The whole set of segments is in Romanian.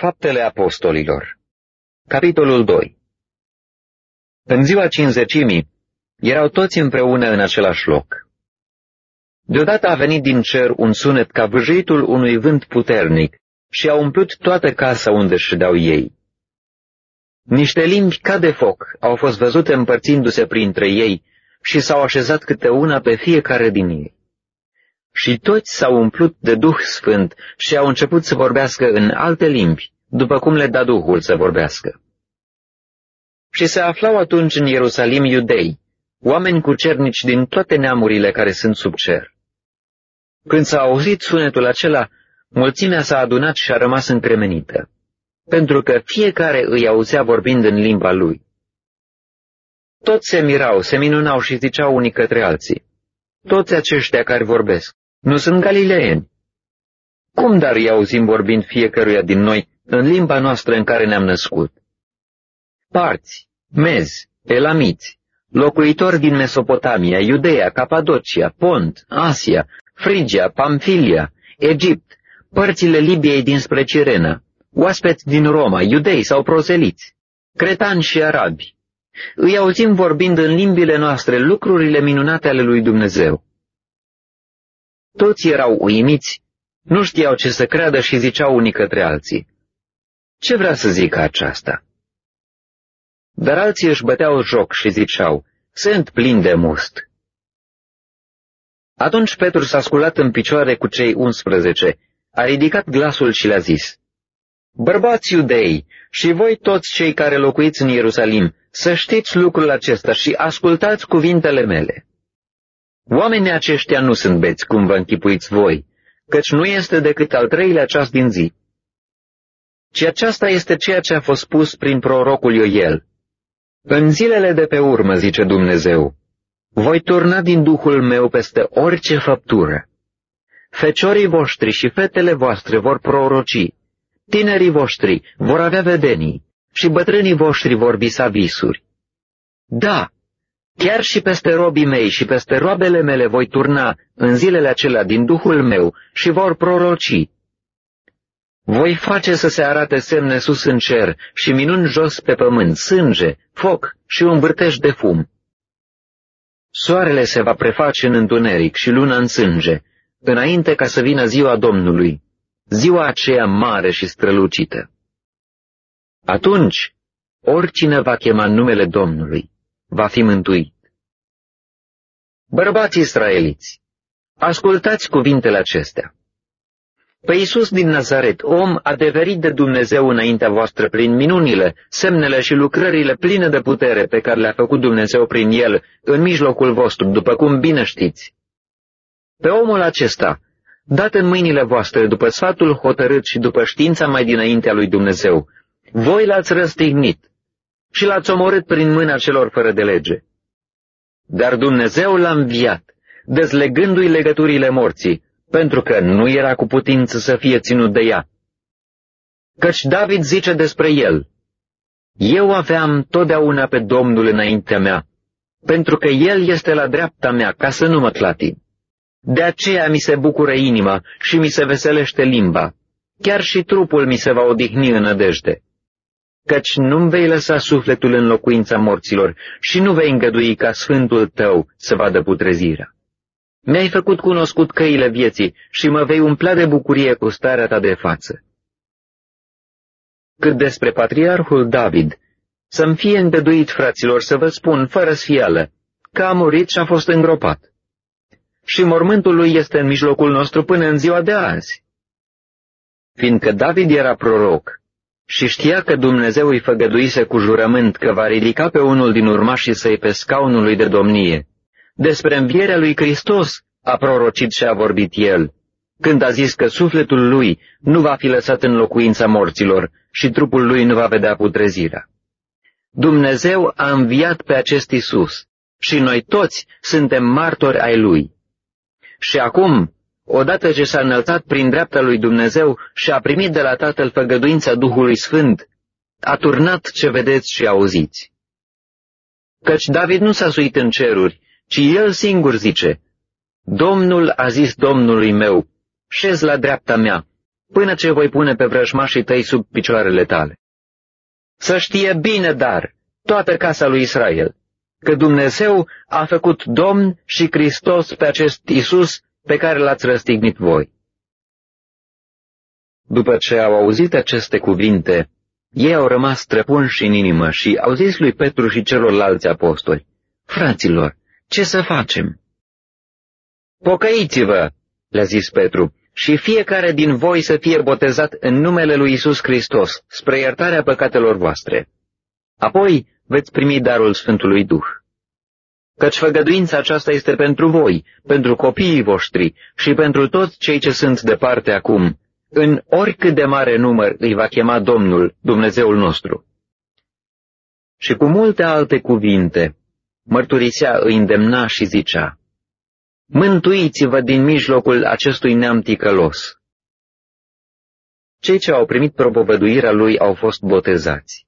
Faptele Apostolilor Capitolul 2 În ziua cinzecimii erau toți împreună în același loc. Deodată a venit din cer un sunet ca vâjâitul unui vânt puternic și a umplut toată casa unde ședeau ei. Niște limbi ca de foc au fost văzute împărțindu-se printre ei și s-au așezat câte una pe fiecare din ei. Și toți s-au umplut de Duh Sfânt și au început să vorbească în alte limbi, după cum le da Duhul să vorbească. Și se aflau atunci în Ierusalim iudei, oameni cu cernici din toate neamurile care sunt sub cer. Când s-a auzit sunetul acela, mulțimea s-a adunat și a rămas încremenită, pentru că fiecare îi auzea vorbind în limba lui. Toți se mirau, se minunau și ziceau unii către alții, toți aceștia care vorbesc, nu sunt galileeni. Cum dar îi auzim vorbind fiecăruia din noi în limba noastră în care ne-am născut? Parți, mezi, elamiți, locuitori din Mesopotamia, Iudeea, Capadocia, Pont, Asia, Frigia, Pamfilia, Egipt, părțile Libiei dinspre Cirena, oaspeți din Roma, iudei sau proseliți, cretani și arabi. Îi auzim vorbind în limbile noastre lucrurile minunate ale lui Dumnezeu. Toți erau uimiți, nu știau ce să creadă și ziceau unii către alții. Ce vrea să zică aceasta? Dar alții își băteau joc și ziceau, sunt plini de must. Atunci Petru s-a sculat în picioare cu cei unsprezece, a ridicat glasul și le-a zis, Bărbați iudei și voi toți cei care locuiți în Ierusalim, să știți lucrul acesta și ascultați cuvintele mele. Oamenii aceștia nu sunt beți, cum vă închipuiți voi, căci nu este decât al treilea ceas din zi. Ci aceasta este ceea ce a fost spus prin prorocul Ioel. În zilele de pe urmă, zice Dumnezeu, voi turna din Duhul meu peste orice făptură. Feciorii voștri și fetele voastre vor proroci, tinerii voștri vor avea vedenii și bătrânii voștri vor visa visuri. Da, Chiar și peste robii mei și peste roabele mele voi turna în zilele acelea din Duhul meu și vor proroci. Voi face să se arate semne sus în cer și minuni jos pe pământ, sânge, foc și un vârtej de fum. Soarele se va preface în întuneric și luna în sânge, înainte ca să vină ziua Domnului, ziua aceea mare și strălucită. Atunci, oricine va chema numele Domnului, va fi mântuit. Bărbați israeliți, ascultați cuvintele acestea. Pe Iisus din Nazaret, om adeverit de Dumnezeu înaintea voastră prin minunile, semnele și lucrările pline de putere pe care le-a făcut Dumnezeu prin el în mijlocul vostru, după cum bine știți. Pe omul acesta, dat în mâinile voastre după sfatul hotărât și după știința mai dinaintea lui Dumnezeu, voi l-ați răstignit și l-ați omorât prin mâna celor fără de lege. Dar Dumnezeu l-a înviat, dezlegându-i legăturile morții, pentru că nu era cu putință să fie ținut de ea. Căci David zice despre el, Eu aveam totdeauna pe Domnul înaintea mea, pentru că El este la dreapta mea, ca să nu mă clatin. De aceea mi se bucură inima și mi se veselește limba, chiar și trupul mi se va odihni în nădejde căci nu vei lăsa sufletul în locuința morților și nu vei îngădui ca sfântul tău să vadă putrezirea. Mi-ai făcut cunoscut căile vieții și mă vei umplea de bucurie cu starea ta de față. Cât despre patriarhul David, să-mi fie îngăduit, fraților, să vă spun, fără sfială, că a murit și a fost îngropat. Și mormântul lui este în mijlocul nostru până în ziua de azi. Fiindcă David era proroc, și știa că Dumnezeu îi făgăduise cu jurământ că va ridica pe unul din urmașii săi pe scaunul lui de domnie. Despre învierea lui Hristos a prorocit și a vorbit el, când a zis că sufletul lui nu va fi lăsat în locuința morților și trupul lui nu va vedea putrezirea. Dumnezeu a înviat pe acest Isus și noi toți suntem martori ai lui. Și acum odată ce s-a înălțat prin dreapta lui Dumnezeu și a primit de la Tatăl făgăduința Duhului Sfânt, a turnat ce vedeți și auziți. Căci David nu s-a suit în ceruri, ci el singur zice, Domnul a zis Domnului meu, șez la dreapta mea, până ce voi pune pe vrăjmașii tăi sub picioarele tale. Să știe bine, dar, toată casa lui Israel, că Dumnezeu a făcut Domn și Hristos pe acest Isus pe care l-ați răstignit voi. După ce au auzit aceste cuvinte, ei au rămas străpunși în inimă și au zis lui Petru și celorlalți apostoli, Fraților, ce să facem? Pocăiți-vă, le-a zis Petru, și fiecare din voi să fie botezat în numele lui Isus Hristos, spre iertarea păcatelor voastre. Apoi veți primi darul Sfântului Duh. Căci făgăduința aceasta este pentru voi, pentru copiii voștri și pentru toți cei ce sunt departe acum, în oricât de mare număr îi va chema Domnul, Dumnezeul nostru. Și cu multe alte cuvinte, mărturisea îi îndemna și zicea, Mântuiți-vă din mijlocul acestui neam ticălos. Cei ce au primit propovăduirea lui au fost botezați.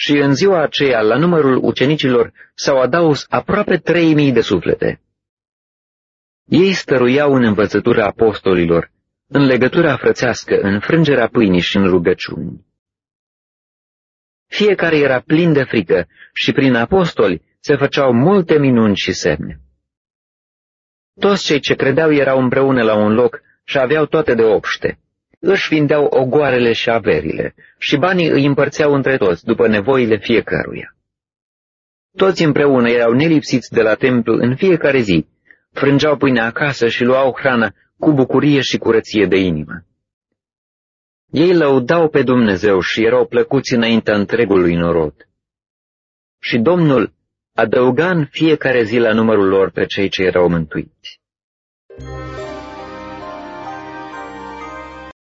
Și în ziua aceea, la numărul ucenicilor, s-au adaus aproape trei mii de suflete. Ei stăruiau în învățătura apostolilor, în legătura frățească, în frângerea pâinii și în rugăciuni. Fiecare era plin de frică și prin apostoli se făceau multe minuni și semne. Toți cei ce credeau erau împreună la un loc și aveau toate de obște. Își vindeau ogoarele și averile și banii îi împărțeau între toți după nevoile fiecăruia. Toți împreună erau nelipsiți de la templu în fiecare zi, frângeau pâinea acasă și luau hrana cu bucurie și curăție de inimă. Ei lăudau pe Dumnezeu și erau plăcuți înaintea întregului norod. Și Domnul adăuga în fiecare zi la numărul lor pe cei ce erau mântuiți.